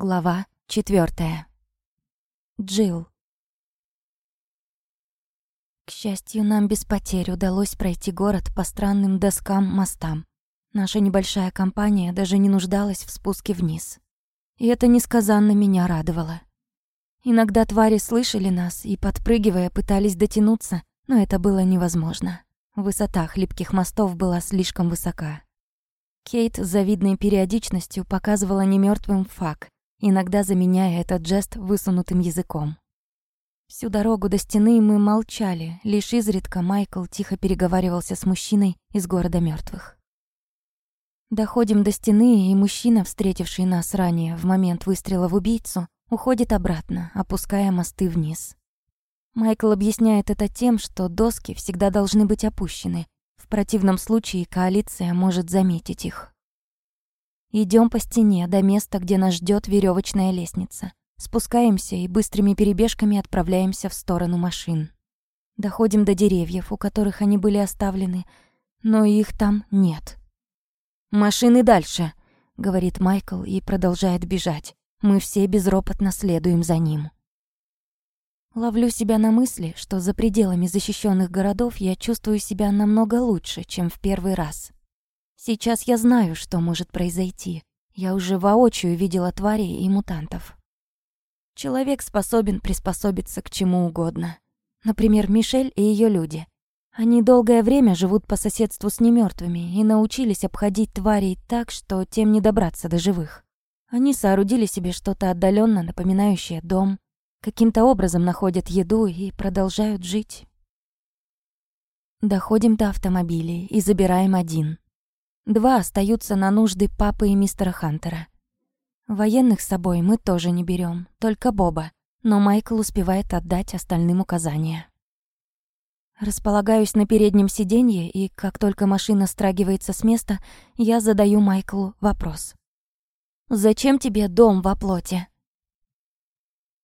Глава четвертая. Джилл. К счастью, нам без потерь удалось пройти город по странным доскам-мостам. Наша небольшая компания даже не нуждалась в спуске вниз. И это несказанно меня радовало. Иногда твари слышали нас и, подпрыгивая, пытались дотянуться, но это было невозможно. Высота хлипких мостов была слишком высока. Кейт с завидной периодичностью показывала немёртвым факт, иногда заменяя этот жест высунутым языком. Всю дорогу до стены мы молчали, лишь изредка Майкл тихо переговаривался с мужчиной из города мертвых. Доходим до стены, и мужчина, встретивший нас ранее в момент выстрела в убийцу, уходит обратно, опуская мосты вниз. Майкл объясняет это тем, что доски всегда должны быть опущены, в противном случае коалиция может заметить их. Идем по стене до места, где нас ждет веревочная лестница. Спускаемся и быстрыми перебежками отправляемся в сторону машин. Доходим до деревьев, у которых они были оставлены, но их там нет. «Машины дальше», — говорит Майкл и продолжает бежать. Мы все безропотно следуем за ним. Ловлю себя на мысли, что за пределами защищенных городов я чувствую себя намного лучше, чем в первый раз. Сейчас я знаю, что может произойти. Я уже воочию видела тварей и мутантов. Человек способен приспособиться к чему угодно. Например, Мишель и ее люди. Они долгое время живут по соседству с немертвыми и научились обходить тварей так, что тем не добраться до живых. Они соорудили себе что-то отдаленно напоминающее дом, каким-то образом находят еду и продолжают жить. Доходим до автомобилей и забираем один. Два остаются на нужды папы и мистера Хантера. Военных с собой мы тоже не берем, только Боба, но Майкл успевает отдать остальным указания. Располагаюсь на переднем сиденье, и как только машина страгивается с места, я задаю Майклу вопрос. «Зачем тебе дом во плоти?»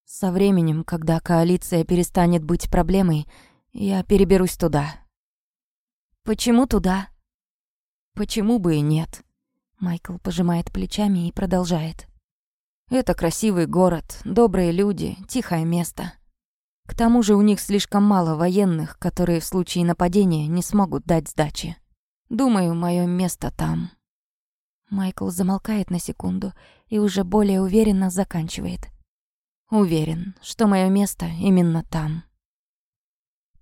Со временем, когда коалиция перестанет быть проблемой, я переберусь туда. «Почему туда?» Почему бы и нет? Майкл пожимает плечами и продолжает. Это красивый город, добрые люди, тихое место. К тому же у них слишком мало военных, которые в случае нападения не смогут дать сдачи. Думаю, мое место там. Майкл замолкает на секунду и уже более уверенно заканчивает. Уверен, что мое место именно там.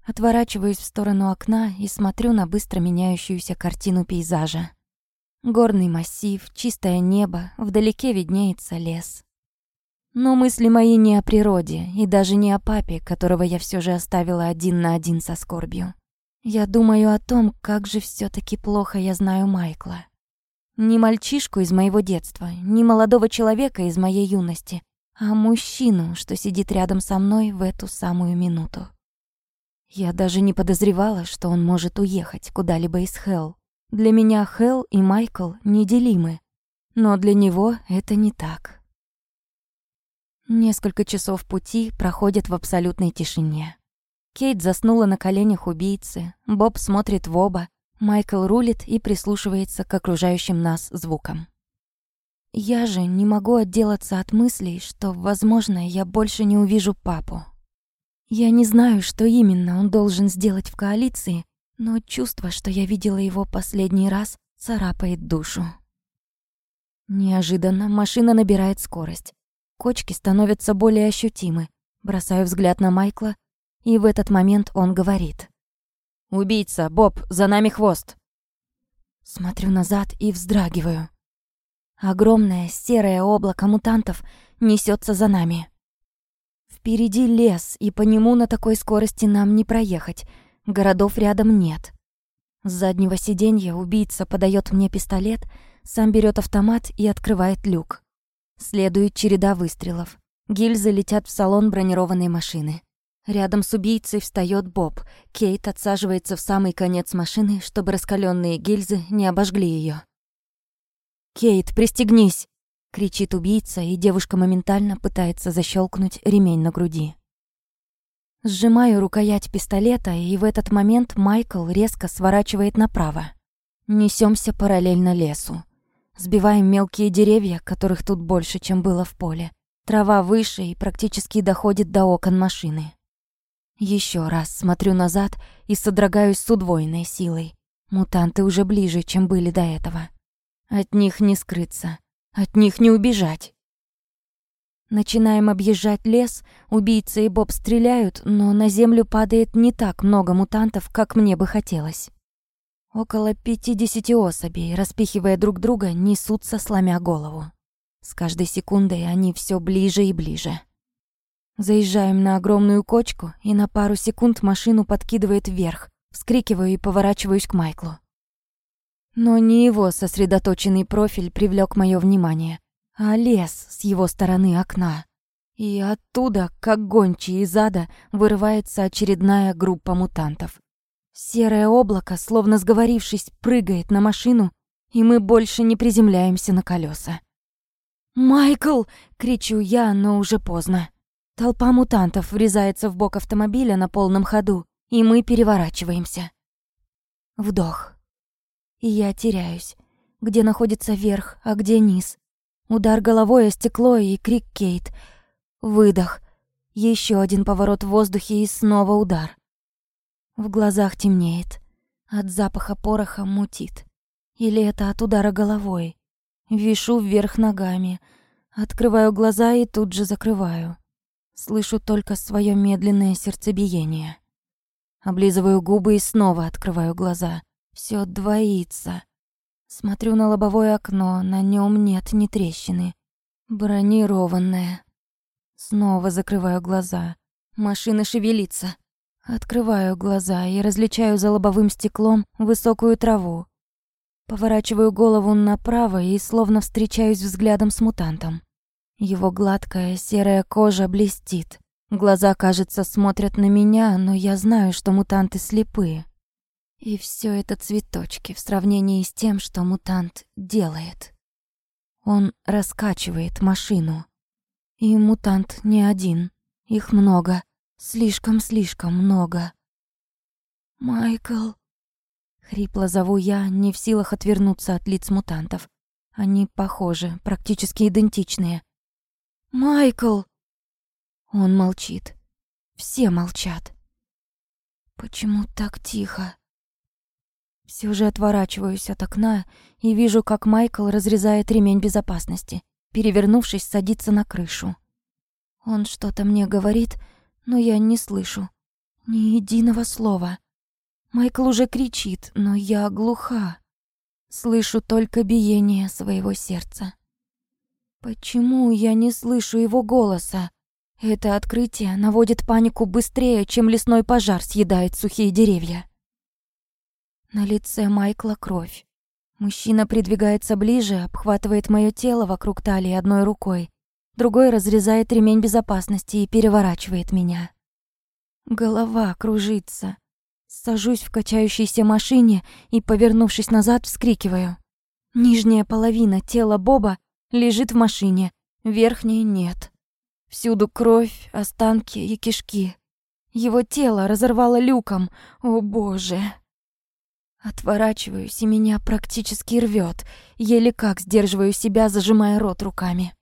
Отворачиваюсь в сторону окна и смотрю на быстро меняющуюся картину пейзажа. Горный массив, чистое небо, вдалеке виднеется лес. Но мысли мои не о природе и даже не о папе, которого я все же оставила один на один со скорбью. Я думаю о том, как же все таки плохо я знаю Майкла. Не мальчишку из моего детства, не молодого человека из моей юности, а мужчину, что сидит рядом со мной в эту самую минуту. Я даже не подозревала, что он может уехать куда-либо из Хелл. Для меня Хелл и Майкл неделимы, но для него это не так. Несколько часов пути проходят в абсолютной тишине. Кейт заснула на коленях убийцы, Боб смотрит в оба, Майкл рулит и прислушивается к окружающим нас звукам. Я же не могу отделаться от мыслей, что, возможно, я больше не увижу папу. Я не знаю, что именно он должен сделать в коалиции, но чувство, что я видела его последний раз, царапает душу. Неожиданно машина набирает скорость. Кочки становятся более ощутимы. Бросаю взгляд на Майкла, и в этот момент он говорит. «Убийца, Боб, за нами хвост!» Смотрю назад и вздрагиваю. Огромное серое облако мутантов несется за нами. Впереди лес, и по нему на такой скорости нам не проехать. Городов рядом нет. С заднего сиденья убийца подает мне пистолет, сам берет автомат и открывает люк. Следует череда выстрелов. Гильзы летят в салон бронированной машины. Рядом с убийцей встает Боб. Кейт отсаживается в самый конец машины, чтобы раскаленные гильзы не обожгли ее. «Кейт, пристегнись!» — кричит убийца, и девушка моментально пытается защелкнуть ремень на груди. Сжимаю рукоять пистолета, и в этот момент Майкл резко сворачивает направо. Несемся параллельно лесу. Сбиваем мелкие деревья, которых тут больше, чем было в поле. Трава выше и практически доходит до окон машины. Еще раз смотрю назад и содрогаюсь с удвоенной силой. Мутанты уже ближе, чем были до этого. От них не скрыться, от них не убежать. Начинаем объезжать лес, убийца и Боб стреляют, но на землю падает не так много мутантов, как мне бы хотелось. Около пятидесяти особей, распихивая друг друга, несутся, сломя голову. С каждой секундой они все ближе и ближе. Заезжаем на огромную кочку, и на пару секунд машину подкидывает вверх. Вскрикиваю и поворачиваюсь к Майклу. Но не его сосредоточенный профиль привлек мое внимание, а лес с его стороны окна. И оттуда, как гончий из ада, вырывается очередная группа мутантов. Серое облако, словно сговорившись, прыгает на машину, и мы больше не приземляемся на колеса. «Майкл!» — кричу я, но уже поздно. Толпа мутантов врезается в бок автомобиля на полном ходу, и мы переворачиваемся. Вдох. И я теряюсь. Где находится верх, а где низ? Удар головой о стекло и крик Кейт. Выдох. Еще один поворот в воздухе и снова удар. В глазах темнеет. От запаха пороха мутит. Или это от удара головой? Вишу вверх ногами. Открываю глаза и тут же закрываю. Слышу только свое медленное сердцебиение. Облизываю губы и снова открываю глаза. Все двоится. Смотрю на лобовое окно, на нем нет ни трещины. Бронированное. Снова закрываю глаза. Машина шевелится. Открываю глаза и различаю за лобовым стеклом высокую траву. Поворачиваю голову направо и словно встречаюсь взглядом с мутантом. Его гладкая серая кожа блестит. Глаза, кажется, смотрят на меня, но я знаю, что мутанты слепые. И все это цветочки в сравнении с тем, что мутант делает. Он раскачивает машину. И мутант не один. Их много. Слишком-слишком много. «Майкл...» Хрипло зову я, не в силах отвернуться от лиц мутантов. Они похожи, практически идентичные. «Майкл!» Он молчит. Все молчат. Почему так тихо? Все же отворачиваюсь от окна и вижу, как Майкл разрезает ремень безопасности, перевернувшись, садится на крышу. Он что-то мне говорит, но я не слышу. Ни единого слова. Майкл уже кричит, но я глуха. Слышу только биение своего сердца. Почему я не слышу его голоса? Это открытие наводит панику быстрее, чем лесной пожар съедает сухие деревья. На лице Майкла кровь. Мужчина придвигается ближе, обхватывает моё тело вокруг талии одной рукой, другой разрезает ремень безопасности и переворачивает меня. Голова кружится. Сажусь в качающейся машине и, повернувшись назад, вскрикиваю. Нижняя половина тела Боба лежит в машине, верхней нет. Всюду кровь, останки и кишки. Его тело разорвало люком. О, боже. Отворачиваюсь, и меня практически рвет. Еле как сдерживаю себя, зажимая рот руками.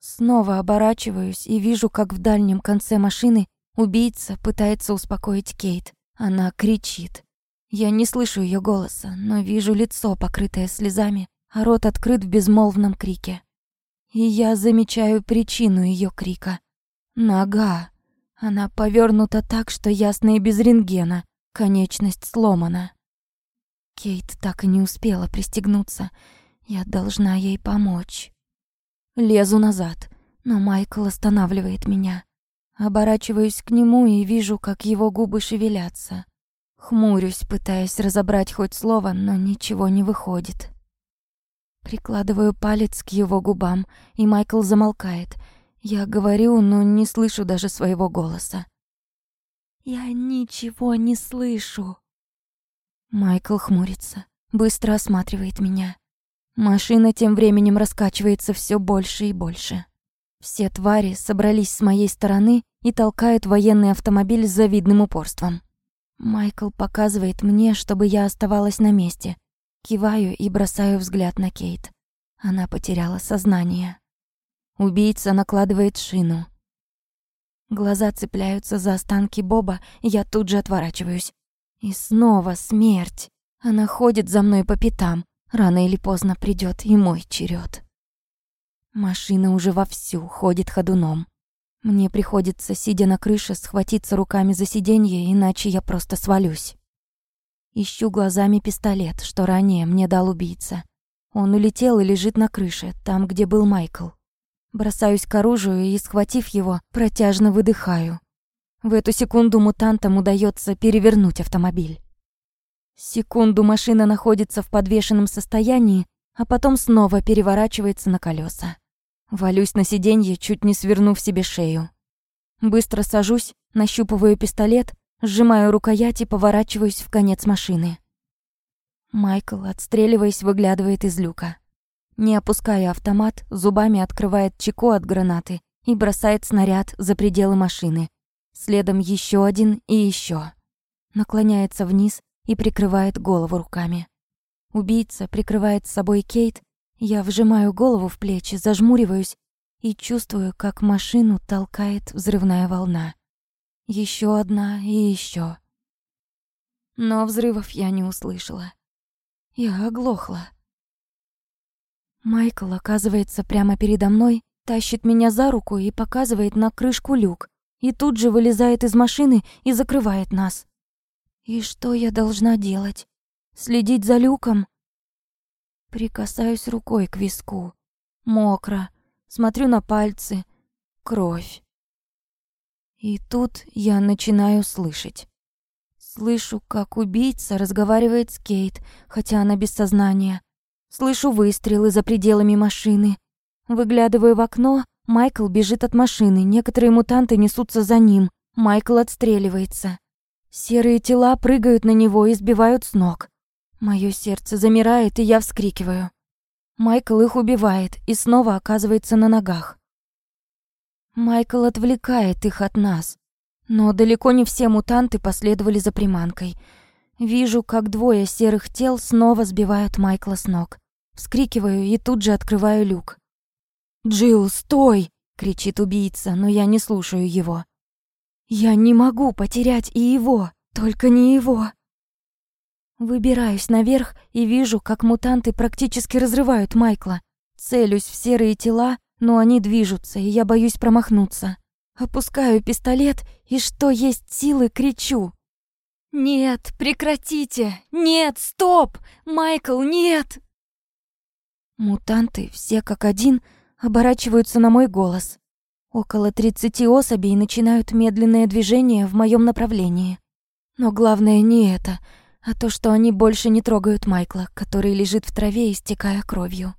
Снова оборачиваюсь и вижу, как в дальнем конце машины убийца пытается успокоить Кейт. Она кричит. Я не слышу ее голоса, но вижу лицо, покрытое слезами, а рот открыт в безмолвном крике. И я замечаю причину ее крика. Нога. Она повернута так, что ясно и без рентгена. Конечность сломана. Кейт так и не успела пристегнуться. Я должна ей помочь. Лезу назад, но Майкл останавливает меня. Оборачиваюсь к нему и вижу, как его губы шевелятся. Хмурюсь, пытаясь разобрать хоть слово, но ничего не выходит. Прикладываю палец к его губам, и Майкл замолкает. Я говорю, но не слышу даже своего голоса. «Я ничего не слышу». Майкл хмурится, быстро осматривает меня. Машина тем временем раскачивается все больше и больше. Все твари собрались с моей стороны и толкают военный автомобиль с завидным упорством. Майкл показывает мне, чтобы я оставалась на месте, Киваю и бросаю взгляд на Кейт. Она потеряла сознание. Убийца накладывает шину. Глаза цепляются за останки Боба, и я тут же отворачиваюсь. И снова смерть. Она ходит за мной по пятам. Рано или поздно придёт и мой черед. Машина уже вовсю ходит ходуном. Мне приходится, сидя на крыше, схватиться руками за сиденье, иначе я просто свалюсь. Ищу глазами пистолет, что ранее мне дал убийца. Он улетел и лежит на крыше, там, где был Майкл. Бросаюсь к оружию и, схватив его, протяжно выдыхаю. В эту секунду мутантам удается перевернуть автомобиль. Секунду машина находится в подвешенном состоянии, а потом снова переворачивается на колеса. Валюсь на сиденье, чуть не свернув себе шею. Быстро сажусь, нащупываю пистолет, сжимаю рукоять и поворачиваюсь в конец машины. Майкл, отстреливаясь, выглядывает из люка. Не опуская автомат, зубами открывает чеку от гранаты и бросает снаряд за пределы машины. Следом еще один и еще. Наклоняется вниз и прикрывает голову руками. Убийца прикрывает с собой Кейт, я вжимаю голову в плечи, зажмуриваюсь и чувствую, как машину толкает взрывная волна. Еще одна и еще. Но взрывов я не услышала. Я оглохла. Майкл оказывается прямо передо мной, тащит меня за руку и показывает на крышку люк, и тут же вылезает из машины и закрывает нас. И что я должна делать? Следить за люком? Прикасаюсь рукой к виску. Мокро. Смотрю на пальцы. Кровь. И тут я начинаю слышать. Слышу, как убийца разговаривает с Кейт, хотя она без сознания. Слышу выстрелы за пределами машины. Выглядываю в окно, Майкл бежит от машины, некоторые мутанты несутся за ним. Майкл отстреливается. Серые тела прыгают на него и сбивают с ног. Моё сердце замирает, и я вскрикиваю. Майкл их убивает и снова оказывается на ногах. Майкл отвлекает их от нас. Но далеко не все мутанты последовали за приманкой — Вижу, как двое серых тел снова сбивают Майкла с ног. Вскрикиваю и тут же открываю люк. «Джилл, стой!» — кричит убийца, но я не слушаю его. «Я не могу потерять и его, только не его!» Выбираюсь наверх и вижу, как мутанты практически разрывают Майкла. Целюсь в серые тела, но они движутся, и я боюсь промахнуться. Опускаю пистолет и, что есть силы, кричу. «Нет, прекратите! Нет, стоп! Майкл, нет!» Мутанты, все как один, оборачиваются на мой голос. Около тридцати особей начинают медленное движение в моем направлении. Но главное не это, а то, что они больше не трогают Майкла, который лежит в траве, истекая кровью.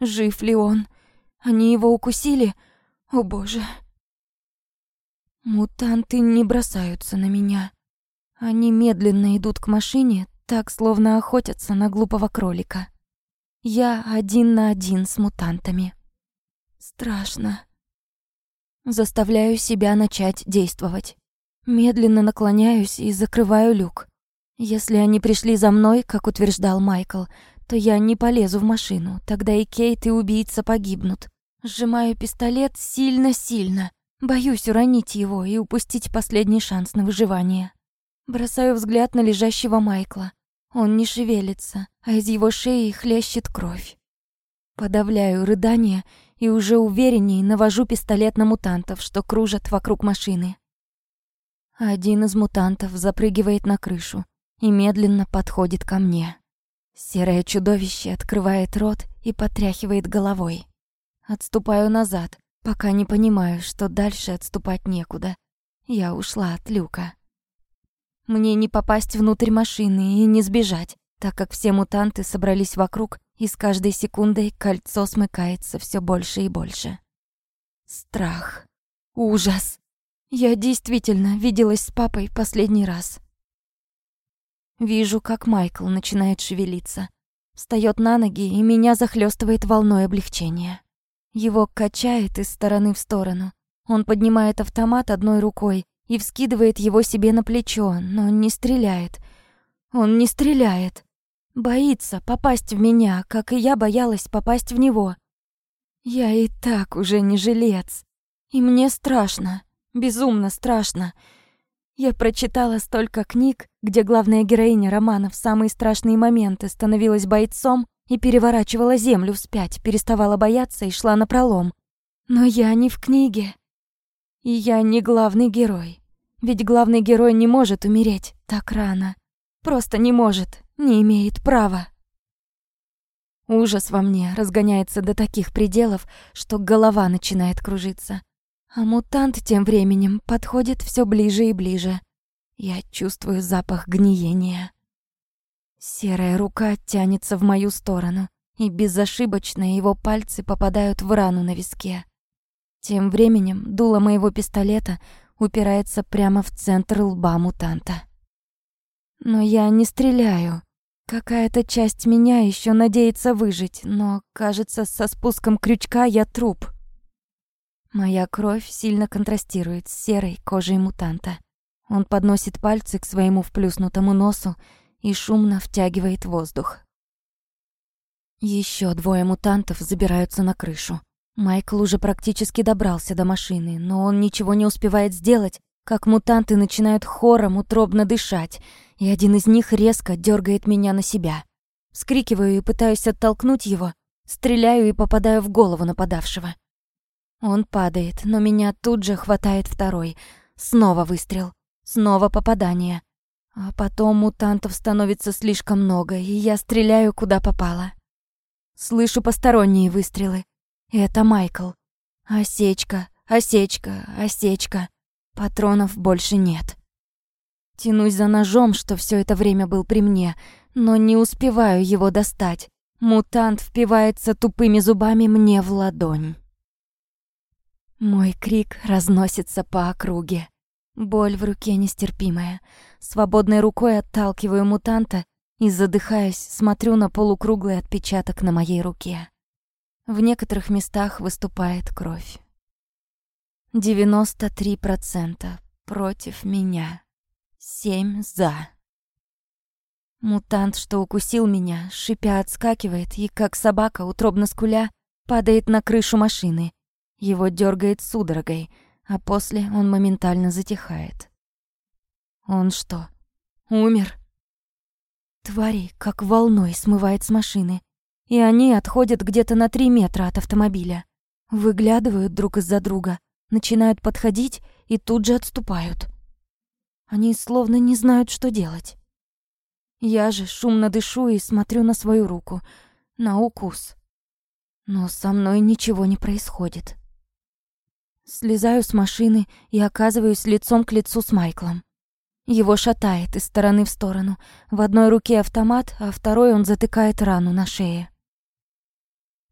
Жив ли он? Они его укусили? О боже. Мутанты не бросаются на меня. Они медленно идут к машине, так словно охотятся на глупого кролика. Я один на один с мутантами. Страшно. Заставляю себя начать действовать. Медленно наклоняюсь и закрываю люк. Если они пришли за мной, как утверждал Майкл, то я не полезу в машину, тогда и Кейт, и убийца погибнут. Сжимаю пистолет сильно-сильно. Боюсь уронить его и упустить последний шанс на выживание. Бросаю взгляд на лежащего Майкла. Он не шевелится, а из его шеи хлещет кровь. Подавляю рыдание и уже уверенней навожу пистолет на мутантов, что кружат вокруг машины. Один из мутантов запрыгивает на крышу и медленно подходит ко мне. Серое чудовище открывает рот и потряхивает головой. Отступаю назад, пока не понимаю, что дальше отступать некуда. Я ушла от люка. Мне не попасть внутрь машины и не сбежать, так как все мутанты собрались вокруг, и с каждой секундой кольцо смыкается все больше и больше. Страх. Ужас. Я действительно виделась с папой последний раз. Вижу, как Майкл начинает шевелиться. Встаёт на ноги, и меня захлёстывает волной облегчения. Его качает из стороны в сторону. Он поднимает автомат одной рукой, и вскидывает его себе на плечо, но не стреляет. Он не стреляет. Боится попасть в меня, как и я боялась попасть в него. Я и так уже не жилец. И мне страшно, безумно страшно. Я прочитала столько книг, где главная героиня романа в самые страшные моменты становилась бойцом и переворачивала землю вспять, переставала бояться и шла на пролом. Но я не в книге. И я не главный герой. Ведь главный герой не может умереть так рано. Просто не может, не имеет права. Ужас во мне разгоняется до таких пределов, что голова начинает кружиться. А мутант тем временем подходит все ближе и ближе. Я чувствую запах гниения. Серая рука тянется в мою сторону, и безошибочно его пальцы попадают в рану на виске. Тем временем дуло моего пистолета упирается прямо в центр лба мутанта. Но я не стреляю. Какая-то часть меня еще надеется выжить, но, кажется, со спуском крючка я труп. Моя кровь сильно контрастирует с серой кожей мутанта. Он подносит пальцы к своему вплюснутому носу и шумно втягивает воздух. Еще двое мутантов забираются на крышу. Майкл уже практически добрался до машины, но он ничего не успевает сделать, как мутанты начинают хором утробно дышать, и один из них резко дергает меня на себя. Вскрикиваю и пытаюсь оттолкнуть его, стреляю и попадаю в голову нападавшего. Он падает, но меня тут же хватает второй. Снова выстрел. Снова попадание. А потом мутантов становится слишком много, и я стреляю куда попало. Слышу посторонние выстрелы. Это Майкл. Осечка, осечка, осечка. Патронов больше нет. Тянусь за ножом, что все это время был при мне, но не успеваю его достать. Мутант впивается тупыми зубами мне в ладонь. Мой крик разносится по округе. Боль в руке нестерпимая. Свободной рукой отталкиваю мутанта и, задыхаясь, смотрю на полукруглый отпечаток на моей руке. В некоторых местах выступает кровь. 93% против меня. Семь за. Мутант, что укусил меня, шипя отскакивает и, как собака, утробно скуля, падает на крышу машины. Его дергает судорогой, а после он моментально затихает. Он что, умер? Твари как волной смывает с машины, и они отходят где-то на три метра от автомобиля. Выглядывают друг из-за друга, начинают подходить и тут же отступают. Они словно не знают, что делать. Я же шумно дышу и смотрю на свою руку, на укус. Но со мной ничего не происходит. Слезаю с машины и оказываюсь лицом к лицу с Майклом. Его шатает из стороны в сторону. В одной руке автомат, а второй он затыкает рану на шее.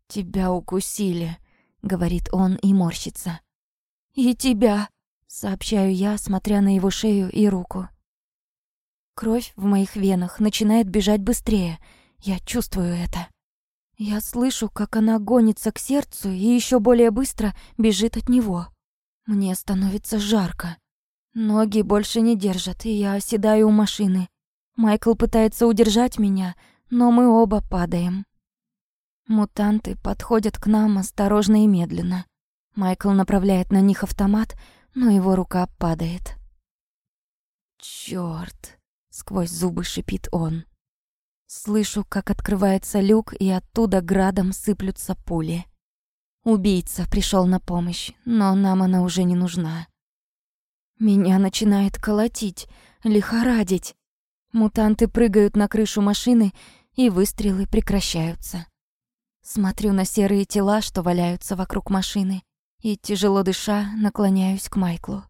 «Тебя укусили», — говорит он и морщится. «И тебя», Сообщаю я, смотря на его шею и руку. Кровь в моих венах начинает бежать быстрее. Я чувствую это. Я слышу, как она гонится к сердцу и еще более быстро бежит от него. Мне становится жарко. Ноги больше не держат, и я оседаю у машины. Майкл пытается удержать меня, но мы оба падаем. Мутанты подходят к нам осторожно и медленно. Майкл направляет на них автомат, но его рука падает. «Чёрт!» — сквозь зубы шипит он. Слышу, как открывается люк, и оттуда градом сыплются пули. Убийца пришел на помощь, но нам она уже не нужна. Меня начинает колотить, лихорадить. Мутанты прыгают на крышу машины, и выстрелы прекращаются. Смотрю на серые тела, что валяются вокруг машины и, тяжело дыша, наклоняюсь к Майклу.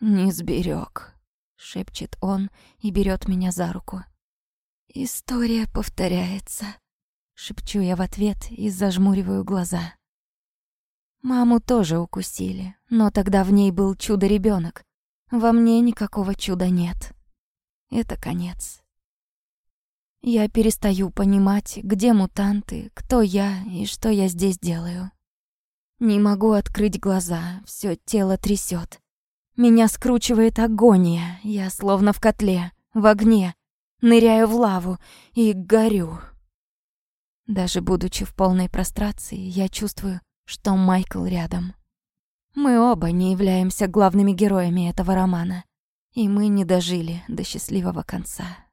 «Не сберег, шепчет он и берет меня за руку. «История повторяется», — шепчу я в ответ и зажмуриваю глаза. Маму тоже укусили, но тогда в ней был чудо ребенок. Во мне никакого чуда нет. Это конец. Я перестаю понимать, где мутанты, кто я и что я здесь делаю. Не могу открыть глаза, все тело трясет. Меня скручивает агония, я словно в котле, в огне. ныряю в лаву и горю. Даже будучи в полной прострации, я чувствую, что Майкл рядом. Мы оба не являемся главными героями этого романа, и мы не дожили до счастливого конца.